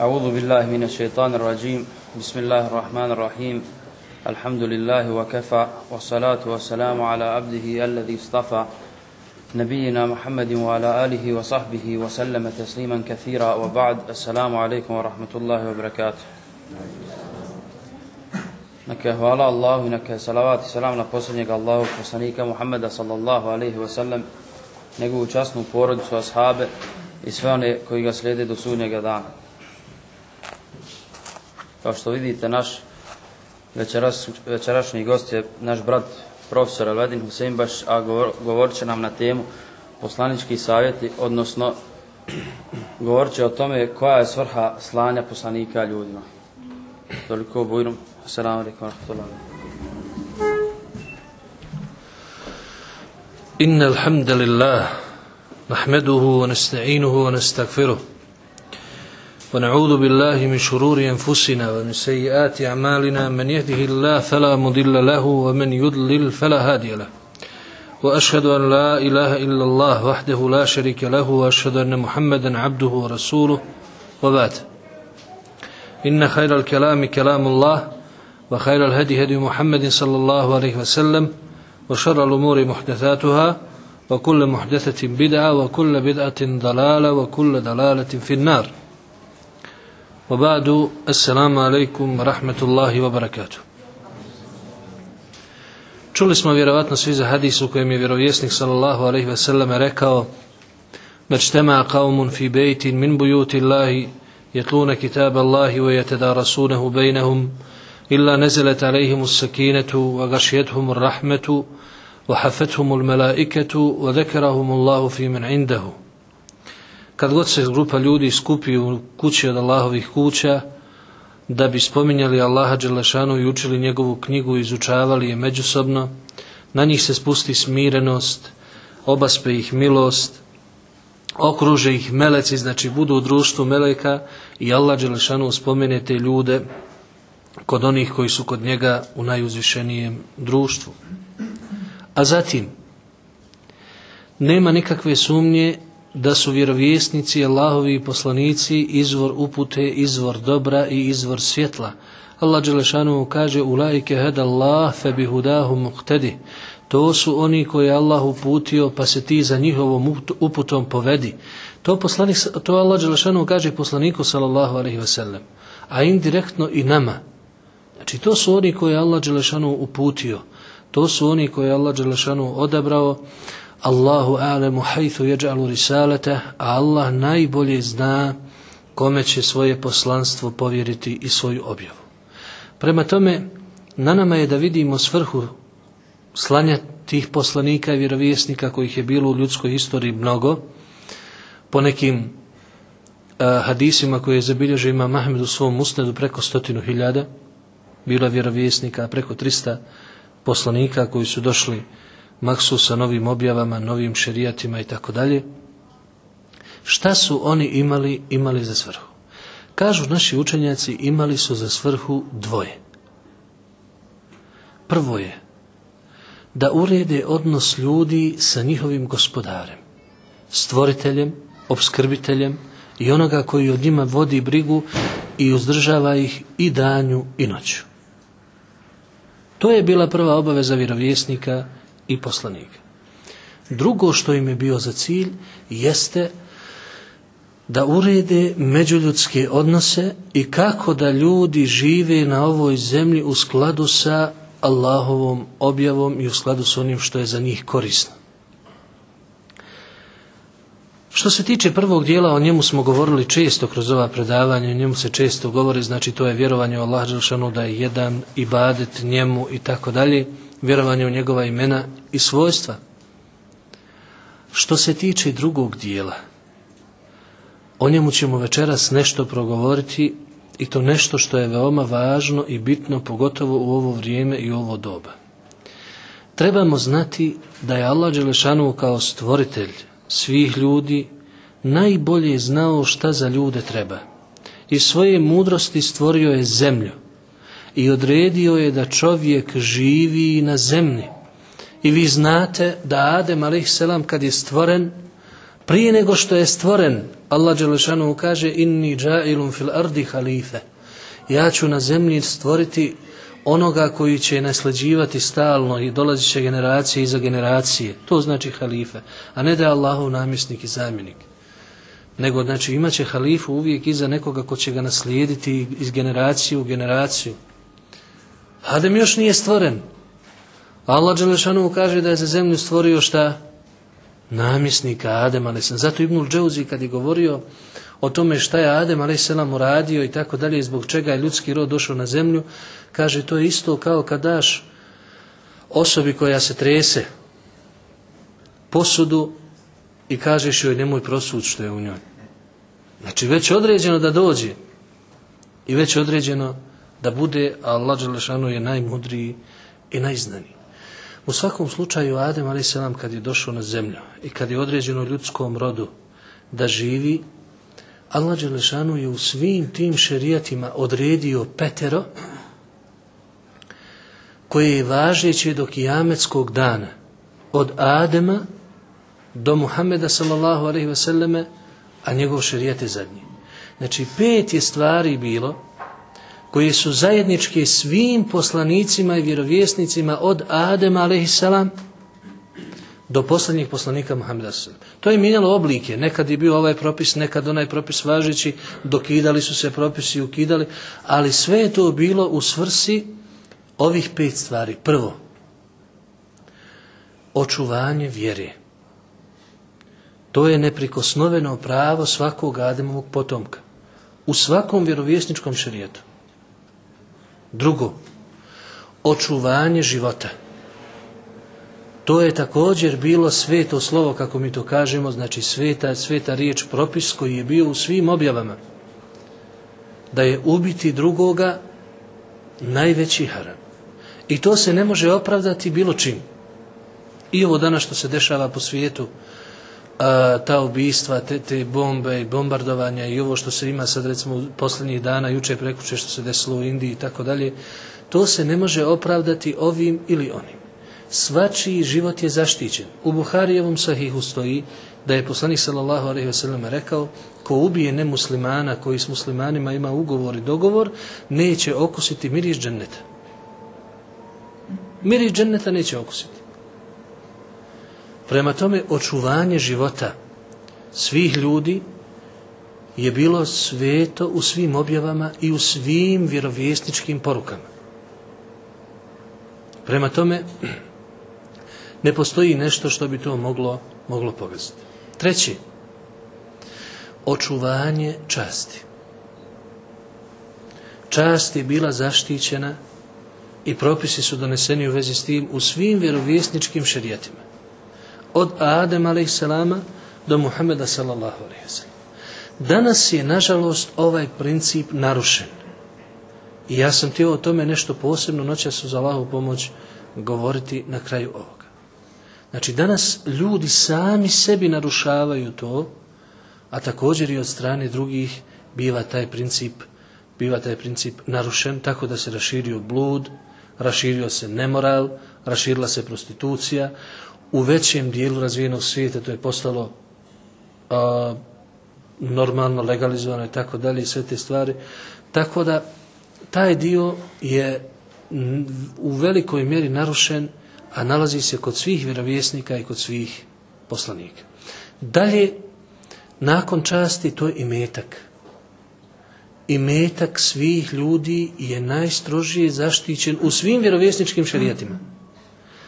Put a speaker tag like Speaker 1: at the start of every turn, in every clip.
Speaker 1: أعوذ بالله من الشيطان الرجيم. بسم الله الرحمن الرحيم. الحمد لله وكفى والصلاة والسلام على عبده الذي اصطفى نبينا محمد وعلى آله وصحبه وسلم تسليما كثيرا. وبعد السلام عليكم ورحمة الله وبركاته. نك هوالا الله نك سلوات سلامنا قصنك الله قصنك محمد صلى الله عليه وسلم نقو جسنو فورد سواصحابه i sve one koji ga slijede do sunnjega dana. Kao što vidite, naš večeras, večerašnji gost je naš brat profesor Elvedin Husein Baš, a govor, govorit će nam na temu poslanički savjeti, odnosno govorit će o tome koja je svrha slanja poslanika ljudima. Toliko bujrum. Assalamu alaikum wa rahmatullahi
Speaker 2: إن الحمد لله نحمده ونستعينه ونستغفره ونعوذ بالله من شرور أنفسنا ومن سيئات أعمالنا من يهده الله فلا مضل له ومن يضلل فلا هادي له. وأشهد أن لا إله إلا الله وحده لا شريك له وأشهد أن محمدا عبده ورسوله. وبعد. إن خير الكلام كلام الله وخير الهدي هدي محمد صلى الله عليه وسلم وشر الأمور محدثاتها وكل محدثة بدعة وكل بدعة ضلالة وكل ضلالة في النار. وبعد السلام عليكم ورحمة الله وبركاته Čuli smo vjerovatno svi za hadis u kojem je vjerovjesnik sallallahu alejhi ve sellem rekao "Mečtema qaumun fi baytin min buyuti Allahi yatluna kitaba Allahi wa yatadarasunahu bejnehum illa nazalat alayhim as-sakinatu wa ghashiyatuhum ar-rahmatu wa hafathum al-mala'ikatu wa dhakarahum Allahu fi man 'indahu." Kad god se grupa ljudi skupi u kući od Allahovih kuća, da bi spominjali Allaha Đelešanu i učili njegovu knjigu i izučavali je međusobno, na njih se spusti smirenost, obaspe ih milost, okruže ih meleci, znači budu u društvu meleka i Allah Đelešanu spomene te ljude kod onih koji su kod njega u najuzvišenijem društvu. A zatim, nema nikakve sumnje da su vjerovjesnici Allahovi poslanici izvor upute, izvor dobra i izvor svjetla. Allah Đelešanu kaže Ulajke heda Allah fe bihudahu muqtedi. To su oni koje je Allah uputio pa se ti za njihovom uputom povedi. To, poslanik, to Allah Đelešanu kaže poslaniku sallallahu alaihi sellem. A indirektno i nama. Znači to su oni koje je Allah Đelešanu uputio. To su oni koje je Allah Đelešanu odabrao. Allahu a'lamu haythu yaj'alu risalata, a Allah najbolje zna kome će svoje poslanstvo povjeriti i svoju objavu. Prema tome, na nama je da vidimo svrhu slanja tih poslanika i vjerovjesnika kojih je bilo u ljudskoj istoriji mnogo, po nekim uh, hadisima koje je zabilježio ima Mahmed u svom usnedu preko stotinu hiljada, bilo je vjerovjesnika preko 300 poslanika koji su došli maksu sa novim objavama, novim šerijatima i tako dalje. Šta su oni imali, imali za svrhu? Kažu naši učenjaci, imali su za svrhu dvoje. Prvo je da urede odnos ljudi sa njihovim gospodarem, stvoriteljem, obskrbiteljem i onoga koji od njima vodi brigu i uzdržava ih i danju i noću. To je bila prva obaveza vjerovjesnika i poslanika. Drugo što im je bio za cilj jeste da urede međuljudske odnose i kako da ljudi žive na ovoj zemlji u skladu sa Allahovom objavom i u skladu sa onim što je za njih korisno. Što se tiče prvog dijela, o njemu smo govorili često kroz ova predavanja, o njemu se često govori, znači to je vjerovanje u Allah da je jedan ibadet njemu i tako dalje vjerovanje u njegova imena i svojstva. Što se tiče drugog dijela, o njemu ćemo večeras nešto progovoriti i to nešto što je veoma važno i bitno, pogotovo u ovo vrijeme i ovo doba. Trebamo znati da je Allah Đelešanu kao stvoritelj svih ljudi najbolje znao šta za ljude treba. I svoje mudrosti stvorio je zemlju i odredio je da čovjek živi na zemlji. I vi znate da Adem a.s. kad je stvoren, Prije nego što je stvoren, Allah Đelešanu kaže inni džailum fil ardi halife. Ja ću na zemlji stvoriti onoga koji će nasljeđivati stalno i dolazit će generacije iza generacije. To znači halife. A ne da je Allahov namjesnik i zamjenik. Nego znači imat će halifu uvijek iza nekoga ko će ga naslijediti iz generacije u generaciju. Adem još nije stvoren. Allah Đelešanu kaže da je za zemlju stvorio šta? Namjesnika Adem, sam zato Ibnul Džauzi kad je govorio o tome šta je Adem a.s. uradio i tako dalje, zbog čega je ljudski rod došao na zemlju, kaže to je isto kao kad daš osobi koja se trese posudu i kažeš joj nemoj prosud što je u njoj. Znači već određeno da dođe i već određeno da bude, a Allah Đelešanu je najmudriji i najznaniji. U svakom slučaju Adem a.s. kad je došao na zemlju i kad je određeno ljudskom rodu da živi, Allah Đelešanu je u svim tim šerijatima odredio petero koje je važeće do kijametskog dana od Adema do Muhammeda sallallahu alaihi a njegov šerijat je zadnji. Znači pet je stvari bilo koje su zajedničke svim poslanicima i vjerovjesnicima od Adema a.s. do posljednjih poslanika Muhammeda. To je mijenjalo oblike. Nekad je bio ovaj propis, nekad onaj propis važeći, dokidali su se propisi i ukidali, ali sve je to bilo u svrsi ovih pet stvari. Prvo, očuvanje vjere. To je neprikosnoveno pravo svakog Ademovog potomka. U svakom vjerovjesničkom šarijetu. Drugo, očuvanje života. To je također bilo sveto slovo, kako mi to kažemo, znači sveta, sveta riječ, propis koji je bio u svim objavama. Da je ubiti drugoga najveći haram. I to se ne može opravdati bilo čim. I ovo danas što se dešava po svijetu, ta ubijstva, te, te bombe i bombardovanja i ovo što se ima sad recimo posljednjih dana, juče prekuće što se desilo u Indiji i tako dalje, to se ne može opravdati ovim ili onim. Svačiji život je zaštićen. U Buharijevom sahihu stoji da je poslanik sallallahu alejhi ve sellem rekao ko ubije nemuslimana koji s muslimanima ima ugovor i dogovor neće okusiti miris dženneta. Miris dženneta neće okusiti. Prema tome, očuvanje života svih ljudi je bilo sveto u svim objavama i u svim vjerovjesničkim porukama. Prema tome, ne postoji nešto što bi to moglo, moglo pogaziti. Treći, očuvanje časti. Čast je bila zaštićena i propisi su doneseni u vezi s tim u svim vjerovjesničkim šerijatima od Adem a.s. do Muhammeda sallallahu a.s. Danas je, nažalost, ovaj princip narušen. I ja sam htio o tome nešto posebno noćas uz Allahu pomoć govoriti na kraju ovoga. Znači, danas ljudi sami sebi narušavaju to, a također i od strane drugih biva taj princip biva taj princip narušen, tako da se raširio blud, raširio se nemoral, raširila se prostitucija, u većem dijelu razvijenog svijeta to je postalo a, normalno legalizovano i tako dalje sve te stvari. Tako da taj dio je u velikoj mjeri narušen, a nalazi se kod svih vjerovjesnika i kod svih poslanika. Dalje, nakon časti, to je imetak. Imetak svih ljudi je najstrožije zaštićen u svim vjerovjesničkim šarijatima.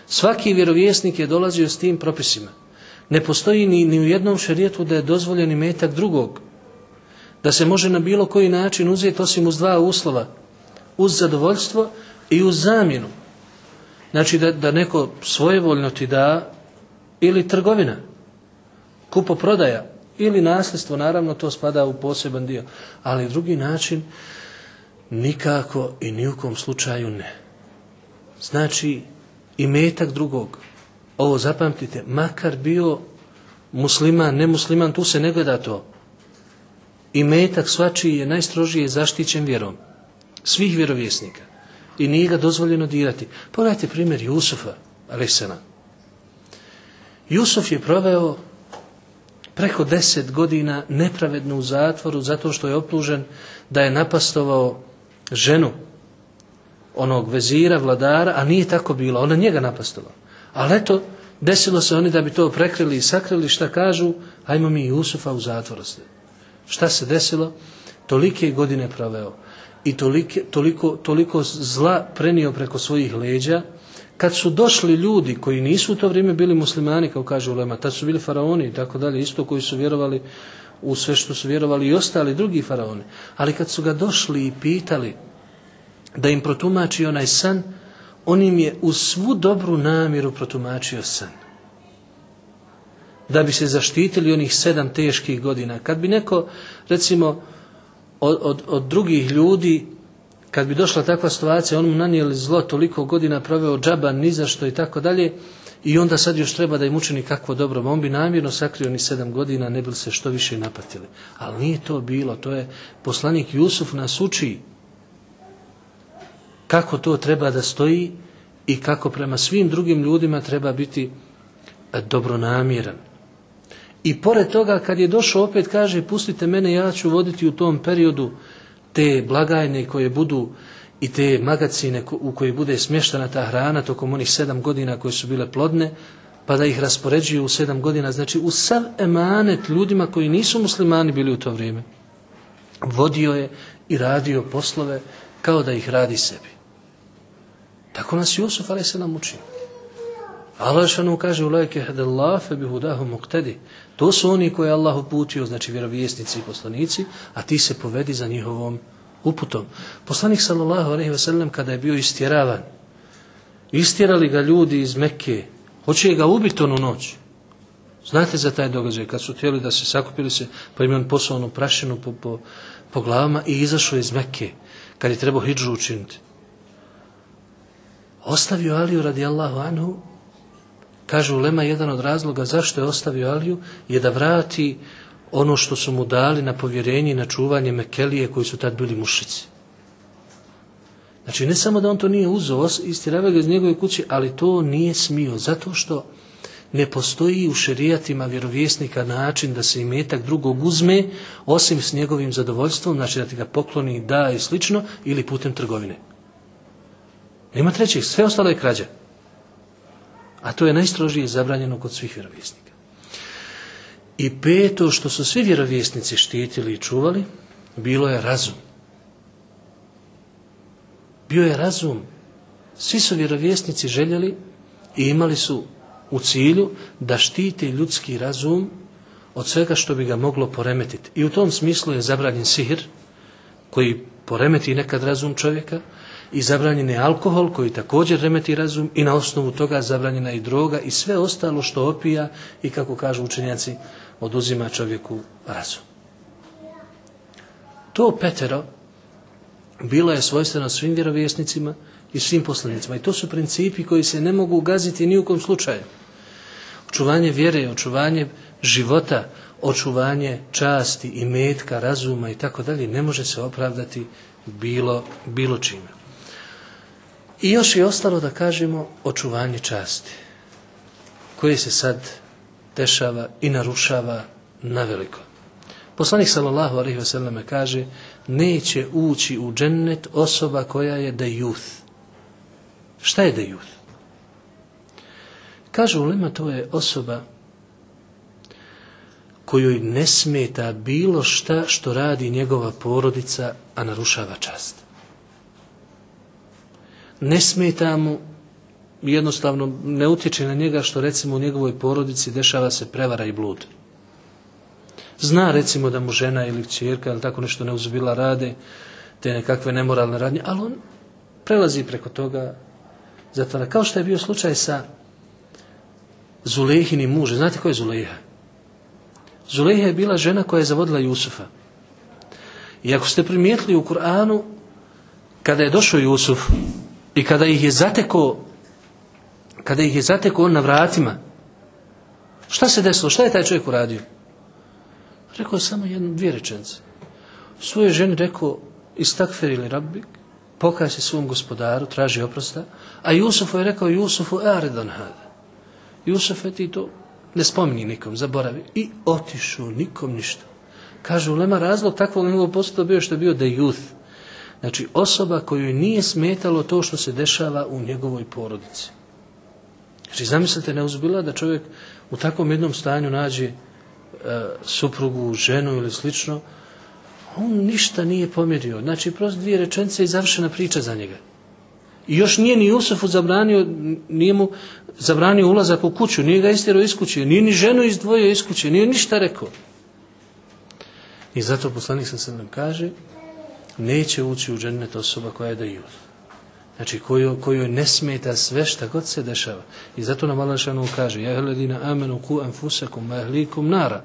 Speaker 2: Svaki vjerovjesnik je dolazio s tim propisima. Ne postoji ni, ni u jednom šerijetu da je dozvoljen metak drugog. Da se može na bilo koji način uzeti osim uz dva uslova. Uz zadovoljstvo i uz zamjenu. Znači da, da neko svojevoljno ti da ili trgovina, kupo prodaja ili nasljedstvo, naravno to spada u poseban dio. Ali drugi način nikako i nijukom slučaju ne. Znači i metak drugog. Ovo zapamtite, makar bio musliman, nemusliman, tu se ne gleda to. I metak svačiji je najstrožije zaštićen vjerom. Svih vjerovjesnika. I nije ga dozvoljeno dirati. Pogledajte primjer Jusufa, Alesana. Jusuf je proveo preko deset godina nepravedno u zatvoru zato što je optužen da je napastovao ženu onog vezira, vladara, a nije tako bilo, ona njega napastovao. Ali eto, desilo se oni da bi to prekrili i sakrili, šta kažu, ajmo mi Jusufa u zatvor Šta se desilo? Tolike godine proveo i tolike, toliko, toliko zla prenio preko svojih leđa, kad su došli ljudi koji nisu u to vrijeme bili muslimani, kao kaže Ulema, tad su bili faraoni i tako dalje, isto koji su vjerovali u sve što su vjerovali i ostali drugi faraoni. Ali kad su ga došli i pitali da im protumači onaj san, on im je u svu dobru namjeru protumačio san. Da bi se zaštitili onih sedam teških godina. Kad bi neko, recimo, od, od, od drugih ljudi kad bi došla takva situacija, on mu nanijeli zlo toliko godina proveo džaba, ni za što i tako dalje, i onda sad još treba da im učini kakvo dobro. On bi namjerno sakrio ni sedam godina, ne bi se što više napatili. Ali nije to bilo, to je poslanik Jusuf nas uči kako to treba da stoji i kako prema svim drugim ljudima treba biti e, dobronamjeran. I pored toga kad je došao opet kaže pustite mene ja ću voditi u tom periodu te blagajne koje budu i te magacine u koje bude smještena ta hrana tokom onih sedam godina koje su bile plodne, pa da ih raspoređuju u sedam godina, znači u sav emanet ljudima koji nisu muslimani bili u to vrijeme. Vodio je i radio poslove kao da ih radi sebi. Tako nas Jusuf ali se nam učio. Allah šanu kaže u lajke hadallafe bi hudahu muqtedi. To su oni koje je Allah uputio, znači vjerovjesnici i poslanici, a ti se povedi za njihovom uputom. Poslanik sallallahu alejhi ve sellem kada je bio istjeravan, istjerali ga ljudi iz Mekke, hoće ga ubiti onu noć. Znate za taj događaj, kad su htjeli da se sakupili se, pa im on poslao onu prašinu po, po, po glavama i izašao iz Mekke, kad je trebao hidžu učiniti. Ostavio Aliju radijallahu anhu Kaže Lema, jedan od razloga zašto je ostavio Aliju je da vrati ono što su mu dali na povjerenje i na čuvanje Mekelije koji su tad bili mušici. Znači ne samo da on to nije uzeo, istirava ga iz njegove kuće, ali to nije smio, zato što ne postoji u šerijatima vjerovjesnika način da se imetak drugog uzme, osim s njegovim zadovoljstvom, znači da ti ga pokloni, da i slično, ili putem trgovine. Nema trećih, sve ostalo je krađa. A to je najstrožije zabranjeno kod svih vjerovjesnika. I peto što su svi vjerovjesnici štitili i čuvali, bilo je razum. Bio je razum. Svi su vjerovjesnici željeli i imali su u cilju da štite ljudski razum od svega što bi ga moglo poremetiti. I u tom smislu je zabranjen sihir, koji poremeti nekad razum čovjeka, i zabranjen je alkohol koji također remeti razum i na osnovu toga zabranjena i droga i sve ostalo što opija i kako kažu učenjaci oduzima čovjeku razum. To petero bilo je svojstveno svim vjerovjesnicima i svim poslanicima i to su principi koji se ne mogu gaziti ni u kom slučaju. Očuvanje vjere, očuvanje života, očuvanje časti i metka, razuma i tako dalje ne može se opravdati bilo, bilo čime. I još je ostalo da kažemo očuvanje časti, koje se sad dešava i narušava na veliko. Poslanik sallallahu alejhi ve selleme kaže neće ući u džennet osoba koja je de youth. Šta je de youth? Kaže ulema to je osoba kojoj ne smeta bilo šta što radi njegova porodica, a narušava čast ne smeta mu jednostavno ne utječe na njega što recimo u njegovoj porodici dešava se prevara i blud. Zna recimo da mu žena ili čerka ili tako nešto neuzbila rade, te nekakve nemoralne radnje, ali on prelazi preko toga zatvara. Kao što je bio slučaj sa Zulehinim mužem. Znate ko je Zuleha? Zuleha je bila žena koja je zavodila Jusufa. I ako ste primijetili u Kur'anu, kada je došao Jusuf, i kada ih je zateko kada ih je zateko on na vratima, šta se desilo? Šta je taj čovjek uradio? Rekao je samo jednu, dvije rečence. Svoje ženi rekao, istakfer ili rabbik, pokaj se svom gospodaru, traži oprosta, a Jusufu je rekao, Jusufu, aredan hada. Jusuf, ti to ne spominji nikom, zaboravi. I otišao, nikom ništa. Kaže, ulema razlog takvog njegovog postupka bio što je bio da youth. Znači, osoba koju nije smetalo to što se dešava u njegovoj porodici. Znači, zamislite, ne uzbila da čovjek u takvom jednom stanju nađe e, suprugu, ženu ili slično, on ništa nije pomjerio. Znači, prosto dvije rečence i završena priča za njega. I još nije ni Jusufu zabranio, nije mu zabranio ulazak u kuću, nije ga istjerao iz kuće, nije ni ženu izdvojio iz kuće, nije ništa rekao. I zato poslanik sam se nam kaže, neće ući u džennet osoba koja je da jud. Znači, koju, koju ne smeta sve šta god se dešava. I zato nam Allah kaže, ja hledina amenu ku anfusakum mahlikum nara.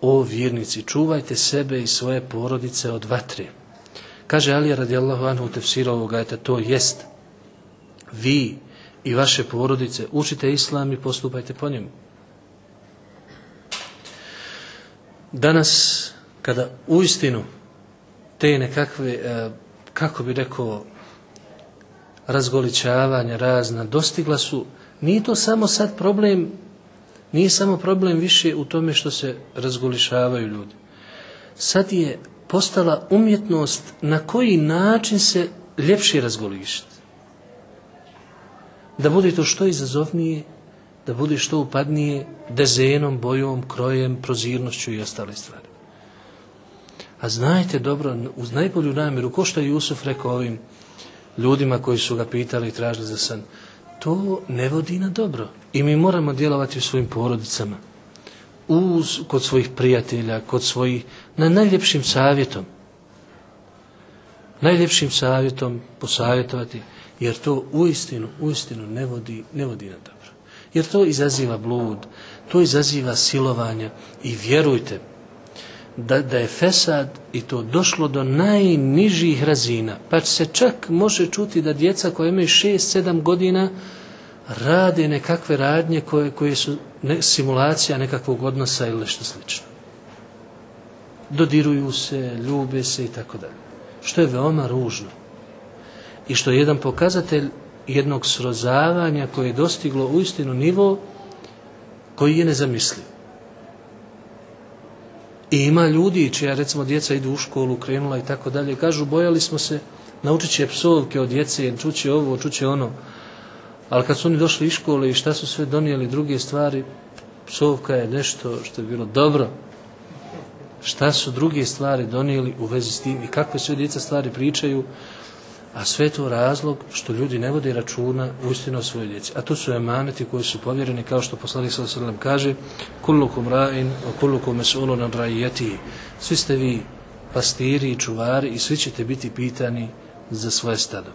Speaker 2: O vjernici, čuvajte sebe i svoje porodice od vatre. Kaže Ali radijallahu anhu u tefsiru ovoga, to jest vi i vaše porodice učite islam i postupajte po njemu. Danas, kada uistinu te nekakve, e, kako bi rekao, razgoličavanja razna dostigla su, nije to samo sad problem, nije samo problem više u tome što se razgolišavaju ljudi. Sad je postala umjetnost na koji način se ljepše razgolišiti. Da bude to što izazovnije, da bude što upadnije dezenom, bojom, krojem, prozirnošću i ostale stvari. A znajte dobro, uz najbolju namjeru, ko što je Jusuf rekao ovim ljudima koji su ga pitali i tražili za san, to ne vodi na dobro. I mi moramo djelovati u svojim porodicama uz, kod svojih prijatelja, kod svojih, na najljepšim savjetom. Najljepšim savjetom posavjetovati, jer to uistinu, uistinu ne vodi, ne vodi na dobro. Jer to izaziva blud, to izaziva silovanja i vjerujte da, da je fesad i to došlo do najnižih razina. Pa se čak može čuti da djeca koja imaju 6-7 godina rade nekakve radnje koje, koje su ne, simulacija nekakvog odnosa ili nešto slično. Dodiruju se, ljube se i tako dalje. Što je veoma ružno. I što je jedan pokazatelj jednog srozavanja koje je dostiglo uistinu nivo koji je nezamisliv. I ima ljudi čija recimo djeca idu u školu, krenula i tako dalje. Kažu bojali smo se, naučit će psovke od djece, čuće ovo, čuće ono. Ali kad su oni došli iz škole i šta su sve donijeli druge stvari, psovka je nešto što je bilo dobro. Šta su druge stvari donijeli u vezi s tim i kakve sve djeca stvari pričaju, a sve to razlog što ljudi ne vode računa uistinu o svojoj djeci. A to su emaneti koji su povjereni, kao što poslanik sallallahu kaže: "Kullukum ra'in kullukum mas'ulun an ra'iyatihi." Svi ste vi pastiri i čuvari i svi ćete biti pitani za svoje stado.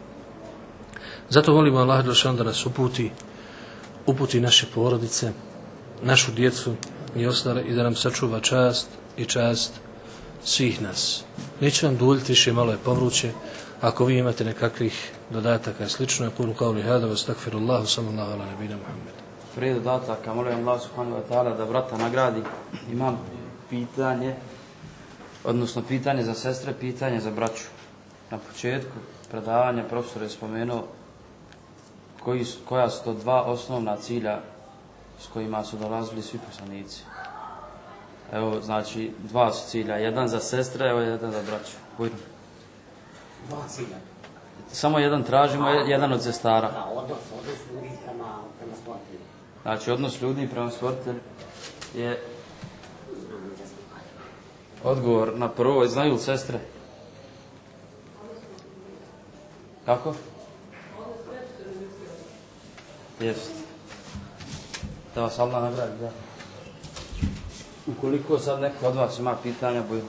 Speaker 2: Zato volimo Allah da nas uputi, uputi naše porodice, našu djecu i ostale i da nam sačuva čast i čast svih nas. Neće vam duljiti više, malo je povruće. Ako vi imate nekakvih dodataka i slično, je kulu kao li hada, vas takfirullahu, sallallahu ala nebina Muhammed.
Speaker 1: Prije dodataka, molim Allah subhanahu wa ta'ala da brata nagradi. Imam pitanje, odnosno pitanje za sestre, pitanje za braću. Na početku predavanja profesor je spomenuo koji, koja su to dva osnovna cilja s kojima su dolazili svi poslanici. Evo, znači, dva su cilja. Jedan za sestre, evo jedan za braću. Bujno.
Speaker 3: Dva cilja.
Speaker 1: Samo jedan tražimo, jedan od sestara.
Speaker 3: Da, odnos, odnos ljudi prema, prema.
Speaker 1: Znači, odnos ljudi prema stvoritelju je odgovor na prvo. Znaju li sestre? Kako? Jest. Da vas Allah nagradi, da. Ukoliko sad neko od vas ima pitanja, budu.